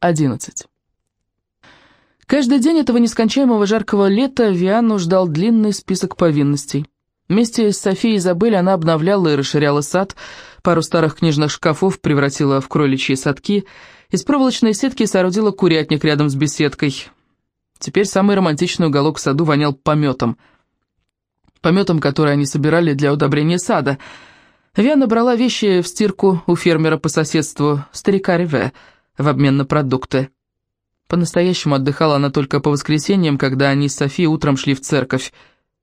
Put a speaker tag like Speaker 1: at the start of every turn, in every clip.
Speaker 1: 11. Каждый день этого нескончаемого жаркого лета Виану ждал длинный список повинностей. Вместе с Софией и Изабель она обновляла и расширяла сад, пару старых книжных шкафов превратила в кроличьи садки, из проволочной сетки соорудила курятник рядом с беседкой. Теперь самый романтичный уголок в саду вонял пометом. Пометом, который они собирали для удобрения сада. Виана брала вещи в стирку у фермера по соседству, старика Реве, в обмен на продукты. По-настоящему отдыхала она только по воскресеньям, когда они с Софией утром шли в церковь.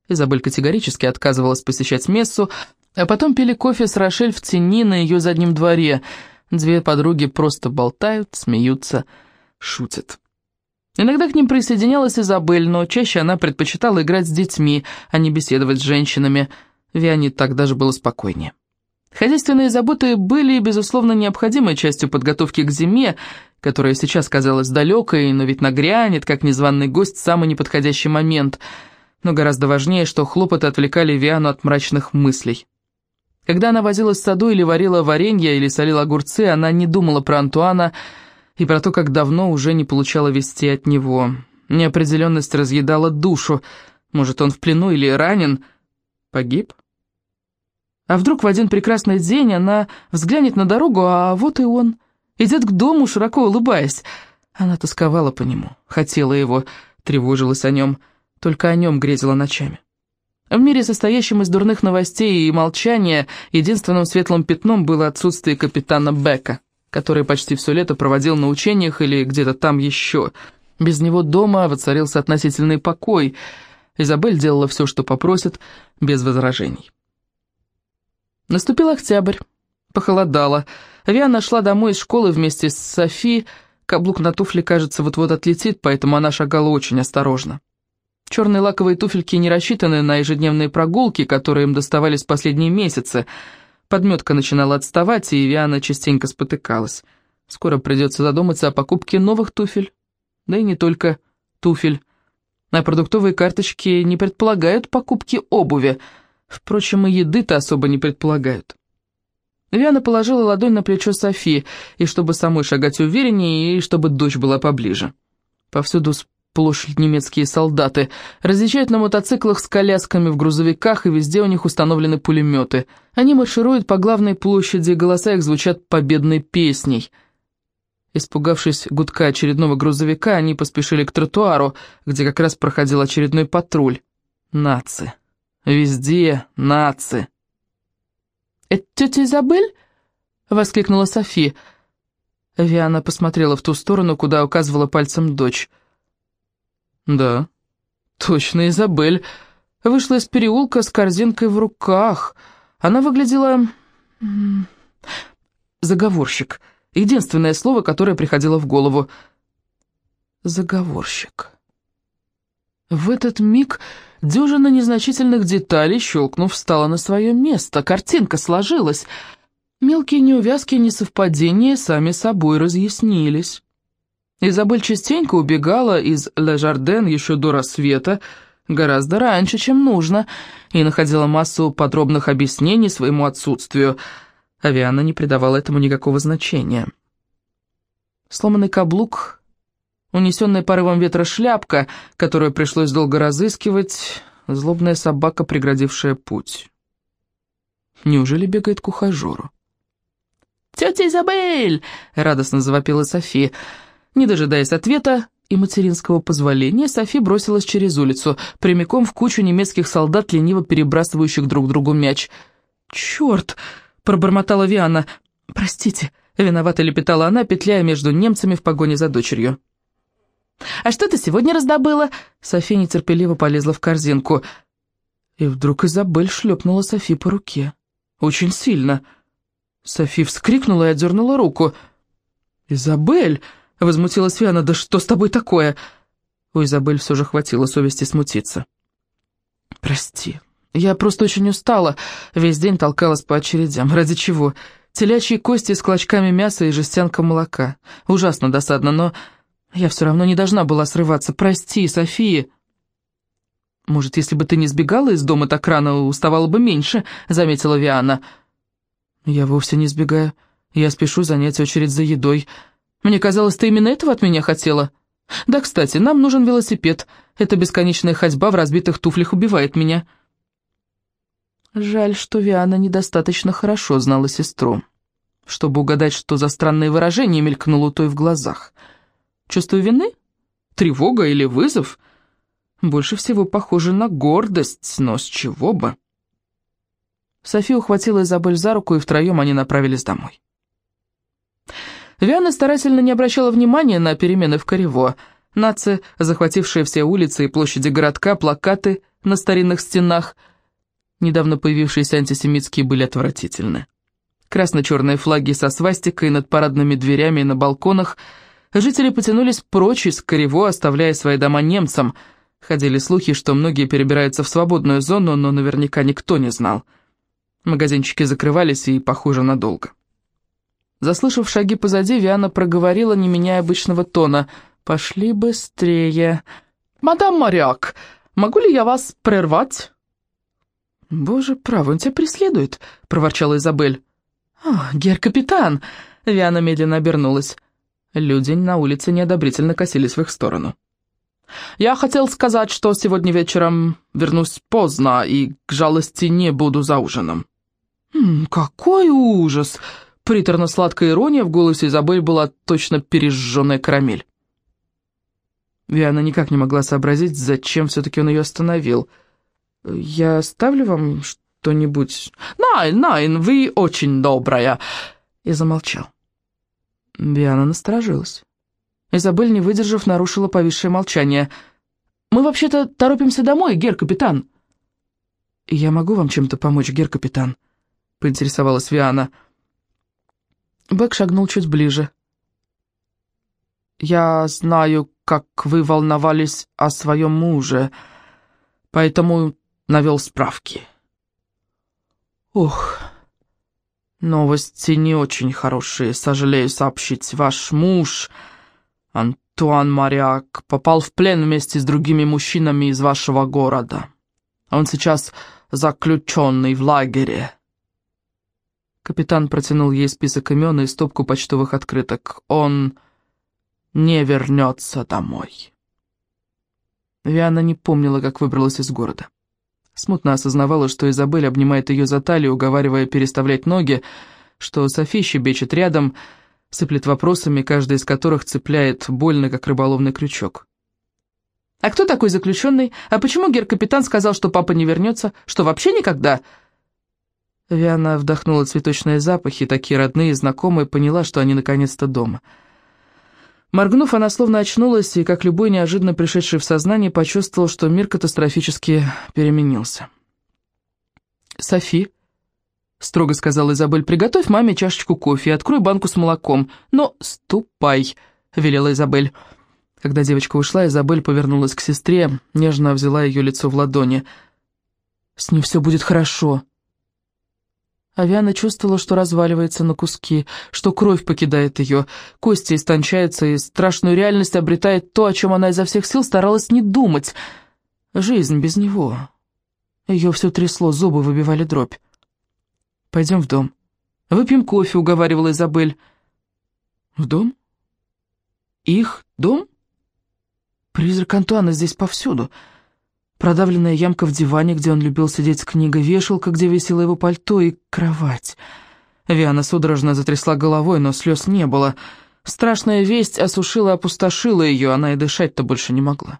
Speaker 1: Изабель категорически отказывалась посещать мессу, а потом пили кофе с Рошель в тени на ее заднем дворе. Две подруги просто болтают, смеются, шутят. Иногда к ним присоединялась Изабель, но чаще она предпочитала играть с детьми, а не беседовать с женщинами. Виане так даже было спокойнее. Хозяйственные заботы были, безусловно, необходимой частью подготовки к зиме, которая сейчас казалась далекой, но ведь нагрянет, как незваный гость, самый неподходящий момент. Но гораздо важнее, что хлопоты отвлекали Виану от мрачных мыслей. Когда она возилась в саду или варила варенье, или солила огурцы, она не думала про Антуана и про то, как давно уже не получала вести от него. Неопределенность разъедала душу. Может, он в плену или ранен? Погиб? А вдруг в один прекрасный день она взглянет на дорогу, а вот и он. Идет к дому, широко улыбаясь. Она тосковала по нему, хотела его, тревожилась о нем, только о нем грезила ночами. В мире, состоящем из дурных новостей и молчания, единственным светлым пятном было отсутствие капитана Бека, который почти все лето проводил на учениях или где-то там еще. Без него дома воцарился относительный покой. Изабель делала все, что попросит, без возражений. Наступил октябрь. Похолодало. Виана шла домой из школы вместе с Софи. Каблук на туфле, кажется, вот-вот отлетит, поэтому она шагала очень осторожно. Черные лаковые туфельки не рассчитаны на ежедневные прогулки, которые им доставались последние месяцы. Подметка начинала отставать, и Виана частенько спотыкалась. Скоро придется задуматься о покупке новых туфель. Да и не только туфель. А продуктовые карточки не предполагают покупки обуви – Впрочем, и еды-то особо не предполагают. Виана положила ладонь на плечо Софи, и чтобы самой шагать увереннее, и чтобы дочь была поближе. Повсюду сплошь немецкие солдаты, разъезжают на мотоциклах с колясками в грузовиках, и везде у них установлены пулеметы. Они маршируют по главной площади, голоса их звучат победной песней. Испугавшись гудка очередного грузовика, они поспешили к тротуару, где как раз проходил очередной патруль. Нации. Везде нации.
Speaker 2: «Это тетя Изабель?» — воскликнула Софи. Виана посмотрела в ту сторону, куда указывала пальцем дочь.
Speaker 1: «Да, точно Изабель. Вышла из переулка с корзинкой в руках. Она выглядела... заговорщик. Единственное слово, которое приходило в голову. Заговорщик». В этот миг дюжина незначительных деталей, щелкнув, встала на свое место. Картинка сложилась. Мелкие неувязки и несовпадения сами собой разъяснились. Изабель частенько убегала из Ле Жарден еще до рассвета, гораздо раньше, чем нужно, и находила массу подробных объяснений своему отсутствию. Авиана не придавала этому никакого значения. Сломанный каблук унесенная порывом ветра шляпка, которую пришлось долго разыскивать, злобная собака, преградившая путь. Неужели бегает к ухажеру?
Speaker 2: «Тетя Изабель!» — радостно завопила София. Не дожидаясь ответа и материнского позволения, Софи бросилась через улицу, прямиком в кучу немецких солдат, лениво перебрасывающих друг другу мяч. «Черт!» — пробормотала Виана. «Простите!» — виновато лепетала она, петляя между немцами в погоне за дочерью. «А что ты сегодня раздобыла?» София нетерпеливо полезла в корзинку. И вдруг Изабель шлепнула Софи по руке. Очень сильно. Софи вскрикнула и отдернула руку. «Изабель!» — возмутилась Фиана. «Да что с тобой такое?» У Изабель все же хватило совести смутиться. «Прости, я просто очень устала. Весь день толкалась по очередям. Ради чего? Телячьи кости с клочками мяса и жестянка молока. Ужасно досадно, но я все равно не должна была срываться. Прости, София. Может, если бы ты не сбегала из дома так рано, уставала бы меньше, заметила Виана. Я вовсе не сбегаю. Я спешу занять очередь за едой.
Speaker 1: Мне казалось, ты именно этого от меня хотела. Да, кстати, нам нужен велосипед. Эта бесконечная ходьба в разбитых туфлях убивает меня». Жаль, что Виана недостаточно хорошо знала сестру, чтобы угадать, что за странное выражение мелькнуло той в глазах. Чувство вины? Тревога или вызов? Больше всего похоже на гордость, но с чего бы? София ухватила Изабель за руку, и втроем они направились домой. Виана старательно не обращала внимания на перемены в Корево. Нации, захватившие все улицы и площади городка, плакаты на старинных стенах, недавно появившиеся антисемитские, были отвратительны. Красно-черные флаги со свастикой над парадными дверями и на балконах. Жители потянулись прочь из Корево, оставляя свои дома немцам. Ходили слухи, что многие перебираются в свободную зону, но наверняка никто не знал. Магазинчики закрывались и, похоже, надолго. Заслышав шаги позади, Виана проговорила, не меняя обычного тона. «Пошли быстрее». «Мадам Моряк, могу ли я вас прервать?» «Боже, право, он тебя преследует», — проворчала Изабель. «О, гер-капитан!» — Виана медленно обернулась. Люди на улице неодобрительно косились в их сторону. «Я хотел сказать, что сегодня вечером вернусь поздно и, к жалости, не буду за ужином». «Какой ужас!» Приторно-сладкая ирония в голосе Изабель была точно пережженная карамель. Виана никак не могла сообразить, зачем все-таки он ее остановил. «Я оставлю вам что-нибудь?» «Найн, найн, вы очень добрая!» И замолчал. Виана насторожилась. Изабель, не выдержав, нарушила повисшее молчание. «Мы вообще-то торопимся домой, гер-капитан». «Я могу вам чем-то помочь, гер-капитан?» — поинтересовалась Виана. Бэк шагнул чуть ближе. «Я знаю, как вы волновались о своем муже, поэтому навел справки». «Ох, новости не очень хорошие, сожалею сообщить. Ваш муж, Антуан Моряк, попал в плен вместе с другими мужчинами из вашего города. Он сейчас заключенный в лагере». Капитан протянул ей список имен и стопку почтовых открыток. «Он не вернется домой». Виана не помнила, как выбралась из города. Смутно осознавала, что Изабель обнимает ее за талию, уговаривая переставлять ноги, что Софи щебечет рядом, сыплет вопросами, каждый из которых цепляет больно, как рыболовный крючок. «А кто такой заключенный? А почему гер-капитан сказал, что папа не вернется? Что вообще никогда?» Виана вдохнула цветочные запахи, такие родные и знакомые, поняла, что они наконец-то дома. Моргнув, она словно очнулась и, как любой неожиданно пришедший в сознание, почувствовал, что мир катастрофически переменился. «Софи», — строго сказала Изабель, — «приготовь маме чашечку кофе и открой банку с молоком. Но ступай», — велела Изабель. Когда девочка ушла, Изабель повернулась к сестре, нежно взяла ее лицо в ладони. «С ним все будет хорошо», Авиана чувствовала, что разваливается на куски, что кровь покидает ее, кости истончаются, и страшную реальность обретает то, о чем она изо всех сил старалась не думать. Жизнь без него. Ее все трясло, зубы выбивали дробь. «Пойдем в дом. Выпьем кофе», — уговаривала Изабель. «В дом? Их дом? Призрак Антуана здесь повсюду». Продавленная ямка в диване, где он любил сидеть с книгой, вешалка, где висело его пальто, и кровать. Виана судорожно затрясла головой, но слез не было. Страшная весть осушила и опустошила ее, она и дышать-то больше не могла.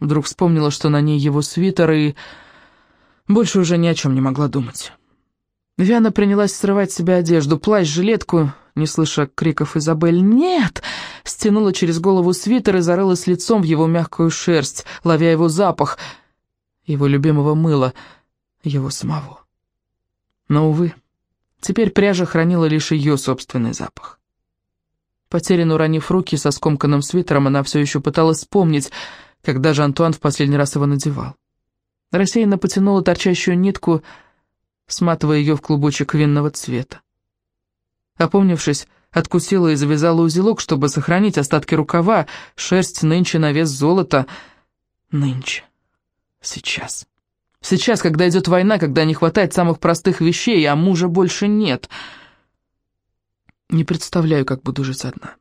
Speaker 1: Вдруг вспомнила, что на ней его свитер, и больше уже ни о чем не могла думать. Виана принялась срывать с себя одежду, плащ, жилетку, не слыша криков Изабель «Нет!», стянула через голову свитер и зарылась лицом в его мягкую шерсть, ловя его запах, его любимого мыла, его самого. Но, увы, теперь пряжа хранила лишь ее собственный запах. Потерянно уронив руки со скомканным свитером, она все еще пыталась вспомнить, когда же Антуан в последний раз его надевал. Рассеянно потянула торчащую нитку, сматывая ее в клубочек винного цвета. Опомнившись, откусила и завязала узелок, чтобы сохранить остатки рукава. Шерсть нынче на вес золота. Нынче. Сейчас. Сейчас, когда идет война, когда не хватает самых простых вещей, а мужа больше нет. Не представляю, как буду жить одна.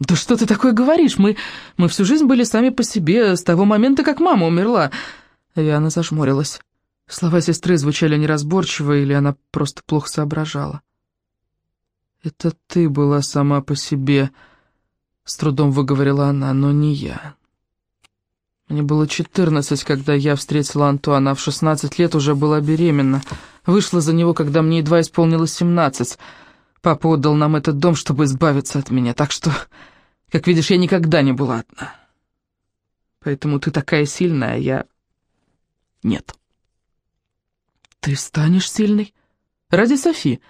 Speaker 1: «Да что ты такое говоришь? Мы, мы всю жизнь были сами по себе, с того момента, как мама умерла». Виана зажмурилась. Слова сестры звучали неразборчиво, или она просто плохо соображала. «Это ты была сама по себе», — с трудом выговорила она, — «но не я». Мне было четырнадцать, когда я встретила Антуана, а в шестнадцать лет уже была беременна. Вышла за него, когда мне едва исполнилось семнадцать. Папа отдал нам этот дом, чтобы избавиться от меня, так что, как видишь, я никогда не была одна. Поэтому ты такая сильная, а я... Нет. Ты станешь сильной? Ради Софи.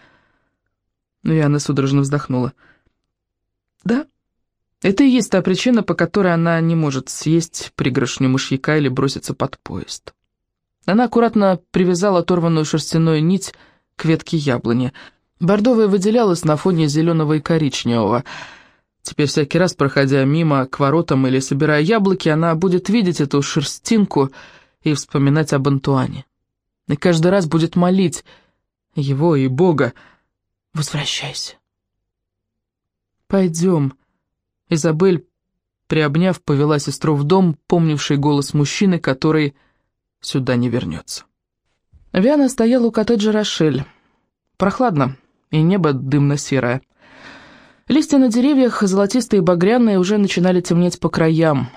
Speaker 1: Ну, Яна судорожно вздохнула. Да, это и есть та причина, по которой она не может съесть пригоршню мышьяка или броситься под поезд. Она аккуратно привязала оторванную шерстяную нить к ветке яблони — Бордовая выделялась на фоне зеленого и коричневого. Теперь всякий раз, проходя мимо к воротам или собирая яблоки, она будет видеть эту шерстинку и вспоминать об Антуане. И каждый раз будет молить его и Бога «Возвращайся». «Пойдем». Изабель, приобняв, повела сестру в дом, помнивший голос мужчины, который сюда не вернется. Виана стояла у коттеджа Рошель. Прохладно и небо дымно-серое. Листья на деревьях, золотистые и багряные, уже начинали темнеть по краям.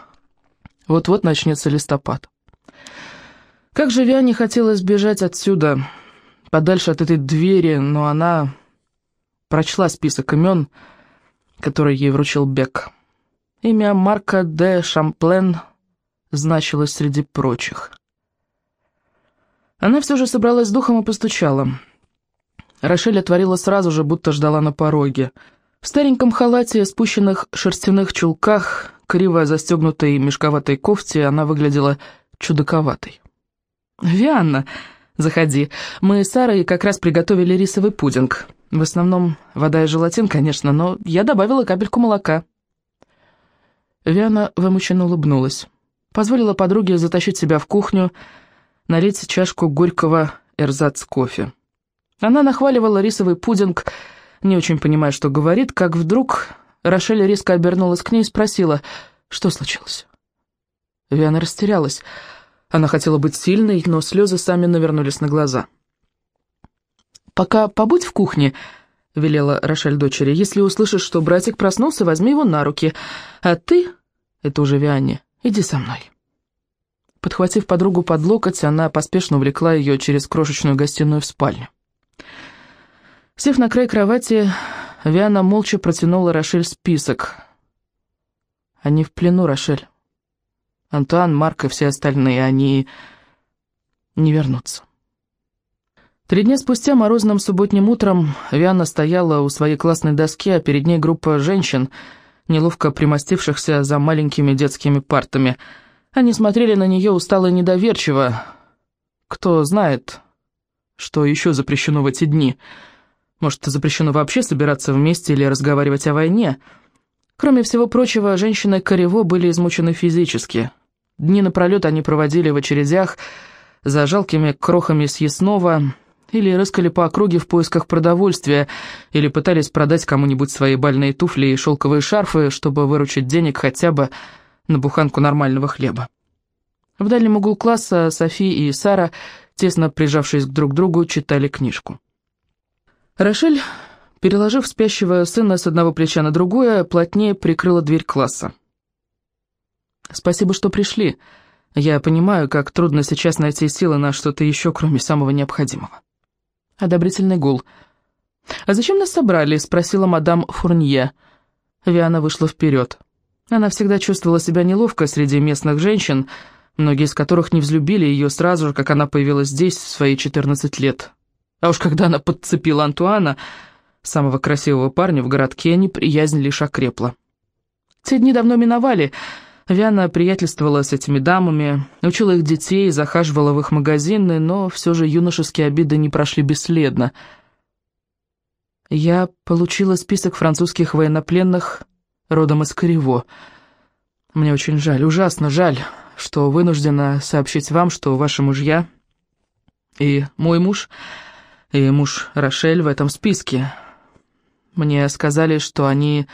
Speaker 1: Вот-вот начнется листопад. Как же Виане хотелось сбежать отсюда, подальше от этой двери, но она прочла список имен, который ей вручил Бек. Имя Марка де Шамплен значилось среди прочих. Она все же собралась с духом и постучала. Рошель отворила сразу же, будто ждала на пороге. В стареньком халате, спущенных шерстяных чулках, криво застегнутой мешковатой кофте, она выглядела чудаковатой. «Вианна, заходи. Мы с Сарой как раз приготовили рисовый пудинг. В основном вода и желатин, конечно, но я добавила капельку молока». Виана вымученно улыбнулась. Позволила подруге затащить себя в кухню, налить чашку горького эрзац кофе. Она нахваливала рисовый пудинг, не очень понимая, что говорит, как вдруг Рошель резко обернулась к ней и спросила, что случилось. Виана растерялась. Она хотела быть сильной, но слезы сами навернулись на глаза. «Пока побудь в кухне», — велела Рошель дочери. «Если услышишь, что братик проснулся, возьми его на руки. А ты, это уже Виане, иди со мной». Подхватив подругу под локоть, она поспешно увлекла ее через крошечную гостиную в спальню. Сев на край кровати, Виана молча протянула Рошель список. «Они в плену, Рошель. Антуан, Марк и все остальные, они не вернутся». Три дня спустя, морозным субботним утром, Виана стояла у своей классной доски, а перед ней группа женщин, неловко примостившихся за маленькими детскими партами. Они смотрели на нее устало и недоверчиво. Кто знает, что еще запрещено в эти дни — может, запрещено вообще собираться вместе или разговаривать о войне? Кроме всего прочего, женщины Корево были измучены физически. Дни напролет они проводили в очередях за жалкими крохами съестного или рыскали по округе в поисках продовольствия, или пытались продать кому-нибудь свои бальные туфли и шелковые шарфы, чтобы выручить денег хотя бы на буханку нормального хлеба. В дальнем углу класса Софи и Сара, тесно прижавшись друг к другу, читали книжку. Рошель, переложив спящего сына с одного плеча на другое, плотнее прикрыла дверь класса. «Спасибо, что пришли. Я понимаю, как трудно сейчас найти силы на что-то еще, кроме самого необходимого». Одобрительный гул. «А зачем нас собрали?» — спросила мадам Фурнье. Виана вышла вперед. Она всегда чувствовала себя неловко среди местных женщин, многие из которых не взлюбили ее сразу же, как она появилась здесь в свои 14 лет. А уж когда она подцепила Антуана, самого красивого парня в городке, неприязнь лишь окрепла. Те дни давно миновали. Виана приятельствовала с этими дамами, учила их детей, захаживала в их магазины, но все же юношеские обиды не прошли бесследно. Я получила список французских военнопленных родом из Корево. Мне очень жаль, ужасно жаль, что вынуждена сообщить вам, что ваши мужья и мой муж и муж Рошель в этом списке. Мне сказали, что они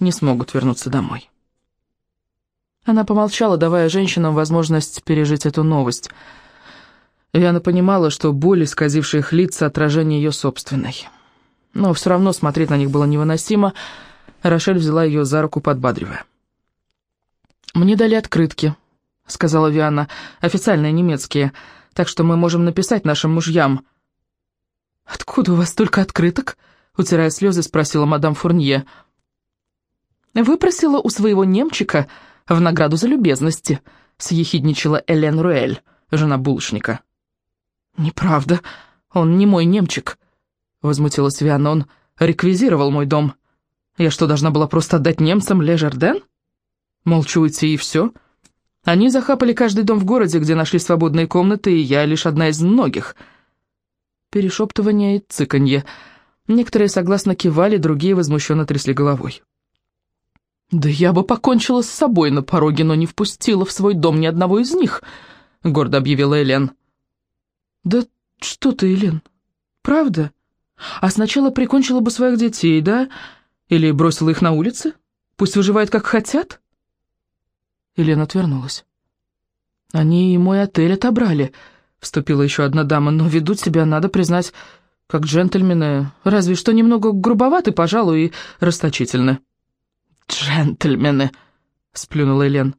Speaker 1: не смогут вернуться домой». Она помолчала, давая женщинам возможность пережить эту новость. Виана понимала, что боль, исказившая их лица, отражение ее собственной. Но все равно смотреть на них было невыносимо. Рошель взяла ее за руку, подбадривая. «Мне дали открытки», — сказала Виана, — «официальные немецкие, так что мы можем написать нашим мужьям». «Откуда у вас столько открыток?» — утирая слезы, спросила мадам Фурнье. «Выпросила у своего немчика в награду за любезности», — съехидничала Элен Руэль, жена булочника. «Неправда, он не мой немчик», — возмутилась Виана, — «он реквизировал мой дом. Я что, должна была просто отдать немцам Ле Жарден?» Молчу уйти и все. Они захапали каждый дом в городе, где нашли свободные комнаты, и я лишь одна из многих. Перешептывание и цыканье. Некоторые согласно кивали, другие возмущенно трясли головой. «Да я бы покончила с собой на пороге, но не впустила в свой дом ни одного из них», — гордо объявила Элен. «Да что ты, Элен, правда? А сначала прикончила бы своих детей, да? Или бросила их на улице? Пусть выживают, как хотят?» Елена отвернулась. «Они и мой отель отобрали», — вступила еще одна дама, «но ведут себя, надо признать, как джентльмены, разве что немного грубоваты, пожалуй, и расточительны». «Джентльмены», — сплюнула Елен.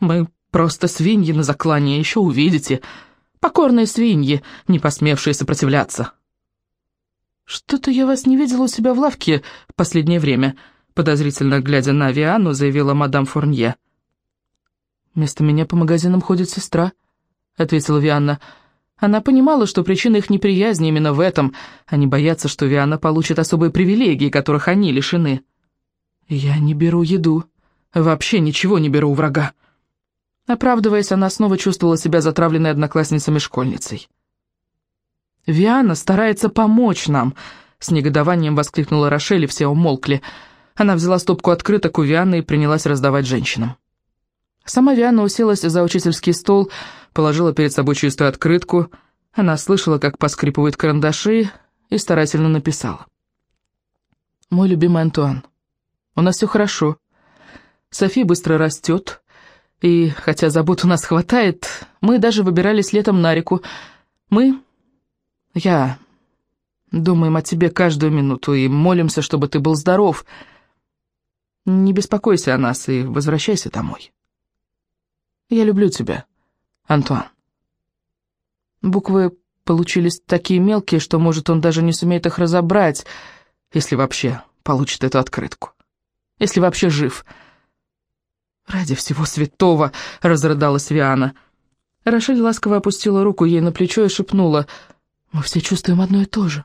Speaker 1: «Мы просто свиньи на заклане, еще увидите. Покорные свиньи, не посмевшие сопротивляться». «Что-то я вас не видела у себя в лавке последнее время», — подозрительно глядя на Виану, заявила мадам Фурнье. «Вместо меня по магазинам ходит сестра», — ответила Вианна. Она понимала, что причина их неприязни именно в этом. Они боятся, что Вианна получит особые привилегии, которых они лишены. «Я не беру еду. Вообще ничего не беру у врага». Оправдываясь, она снова чувствовала себя затравленной одноклассницами-школьницей. «Виана старается помочь нам», — с негодованием воскликнула Рошель, и все умолкли. Она взяла стопку открыток у Вианы и принялась раздавать женщинам. Сама Виана уселась за учительский стол, положила перед собой чистую открытку. Она слышала, как поскрипывают карандаши, и старательно написала. «Мой любимый Антуан, у нас все хорошо. Софи быстро растет, и, хотя забот у нас хватает, мы даже выбирались летом на реку. Мы, я, думаем о тебе каждую минуту и молимся, чтобы ты был здоров. Не беспокойся о нас и возвращайся домой». Я люблю тебя, Антуан. Буквы получились такие мелкие, что, может, он даже не сумеет их разобрать, если вообще получит эту открытку. Если вообще жив. «Ради всего святого!» — разрыдалась Виана. Рошель ласково опустила руку ей на плечо и шепнула. «Мы все чувствуем одно и то же».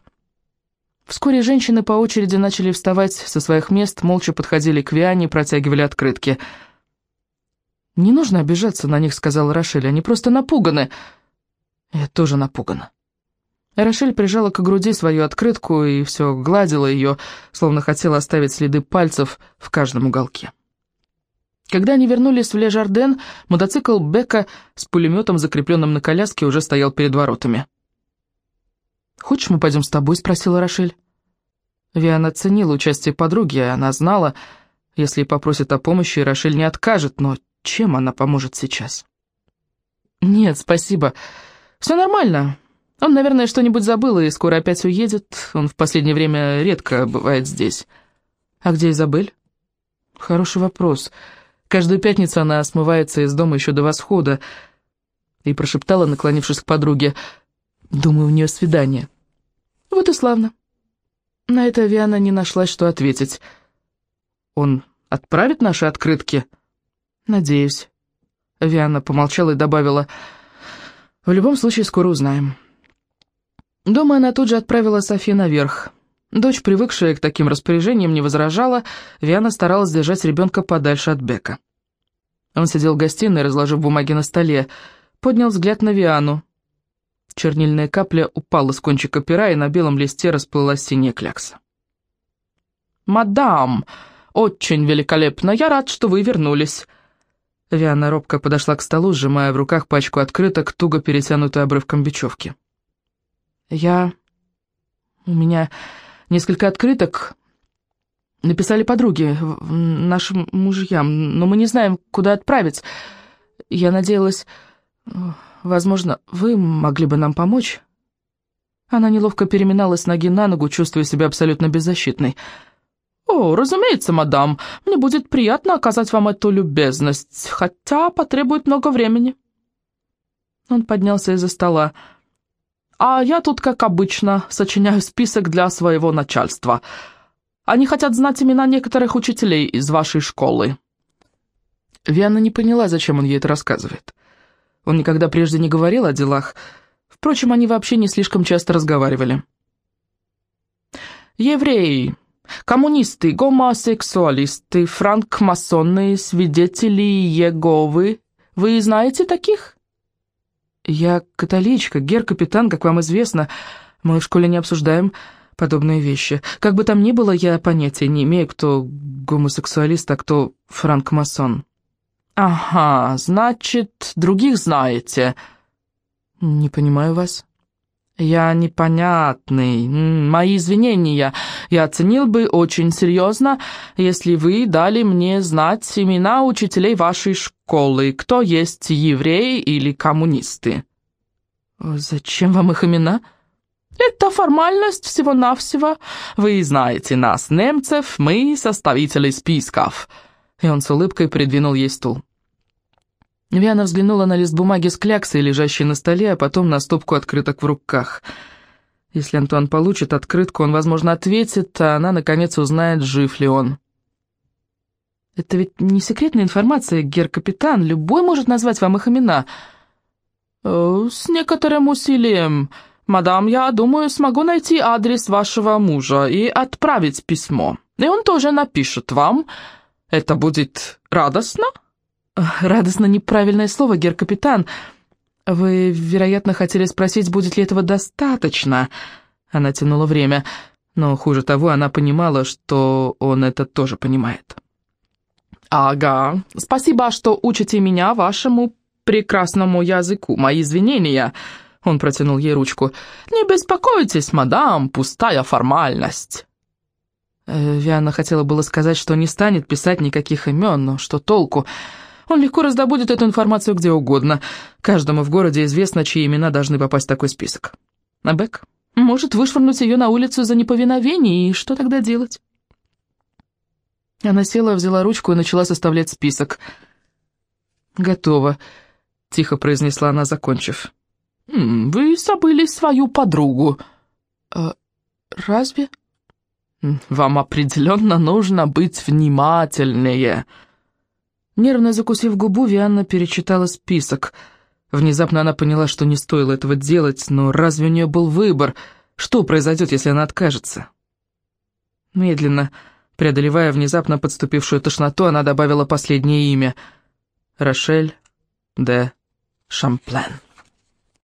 Speaker 1: Вскоре женщины по очереди начали вставать со своих мест, молча подходили к Виане и протягивали открытки — «Не нужно обижаться на них», — сказала Рошель, — «они просто напуганы». «Я тоже напугана». Рошель прижала к груди свою открытку и все гладила ее, словно хотела оставить следы пальцев в каждом уголке. Когда они вернулись в Ле-Жарден, мотоцикл Бека с пулеметом, закрепленным на коляске, уже стоял перед воротами. «Хочешь, мы пойдем с тобой?» — спросила Рошель. Виана ценила участие подруги, она знала, если попросит о помощи, Рошель не откажет, но чем она поможет сейчас? Нет, спасибо. Все нормально. Он, наверное, что-нибудь забыл и скоро опять уедет. Он в последнее время редко бывает здесь. А где Изабель? Хороший вопрос. Каждую пятницу она смывается из дома еще до восхода. И прошептала, наклонившись к подруге. Думаю, у нее свидание. Вот и славно. На это Виана не нашлась, что ответить. Он отправит наши открытки? «Надеюсь». Виана помолчала и добавила, «В любом случае, скоро узнаем». Дома она тут же отправила Софи наверх. Дочь, привыкшая к таким распоряжениям, не возражала, Виана старалась держать ребенка подальше от Бека. Он сидел в гостиной, разложив бумаги на столе, поднял взгляд на Виану. Чернильная капля упала с кончика пера, и на белом листе расплылась синяя клякса. «Мадам, очень великолепно, я рад, что вы вернулись», Виана робко подошла к столу, сжимая в руках пачку открыток, туго перетянутую обрывком бечевки. «Я... У меня несколько открыток. Написали подруги, нашим мужьям, но мы не знаем, куда отправить. Я надеялась, возможно, вы могли бы нам помочь». Она неловко переминалась ноги на ногу, чувствуя себя абсолютно беззащитной. «О, разумеется, мадам, мне будет приятно оказать вам эту любезность, хотя потребует много времени». Он поднялся из-за стола. «А я тут, как обычно, сочиняю список для своего начальства. Они хотят знать имена некоторых учителей из вашей школы». Виана не поняла, зачем он ей это рассказывает. Он никогда прежде не говорил о делах, Впрочем, они вообще не слишком часто разговаривали. «Евреи, коммунисты, гомосексуалисты, франкмасоны, свидетели Еговы. Вы знаете таких?» «Я католичка, гер-капитан, как вам известно. Мы в школе не обсуждаем подобные вещи. Как бы там ни было, я понятия не имею, кто гомосексуалист, а кто франкмасон». «Ага, значит, других знаете». «Не понимаю вас». «Я непонятный. Мои извинения. Я оценил бы очень серьезно, если вы дали мне знать имена учителей вашей школы, кто есть евреи или коммунисты». «Зачем вам их имена?» «Это формальность всего-навсего. Вы знаете нас, немцев, мы составители списков». И он с улыбкой придвинул ей стул. Виана взглянула на лист бумаги с кляксой, лежащей на столе, а потом на стопку открыток в руках. Если Антуан получит открытку, он, возможно, ответит, а она, наконец, узнает, жив ли он. «Это ведь не секретная информация, гер-капитан. Любой может назвать вам их имена». «Э, «С некоторым усилием. Мадам, я думаю, смогу найти адрес вашего мужа и отправить письмо. И он тоже напишет вам. Это будет радостно?» «Радостно неправильное слово, гер-капитан. Вы, вероятно, хотели спросить, будет ли этого достаточно?» Она тянула время, но хуже того, она понимала, что он это тоже понимает. «Ага, спасибо, что учите меня вашему прекрасному языку. Мои извинения!» Он протянул ей ручку. «Не беспокойтесь, мадам, пустая формальность». Э, Виана хотела было сказать, что не станет писать никаких имен, но что толку? Он легко раздобудет эту информацию где угодно. Каждому в городе известно, чьи имена должны попасть в такой список. А Бек может вышвырнуть ее на улицу за неповиновение, и что тогда делать? Она села, взяла ручку и начала составлять список. «Готово», — тихо произнесла она, закончив. «Вы забыли свою подругу». «Э, «Разве?» «Вам определенно нужно быть внимательнее», Нервно закусив губу, Вианна перечитала список. Внезапно она поняла, что не стоило этого делать, но разве у нее был выбор? Что произойдет, если она откажется? Медленно, преодолевая внезапно подступившую тошноту, она добавила последнее имя. Рошель де Шамплен.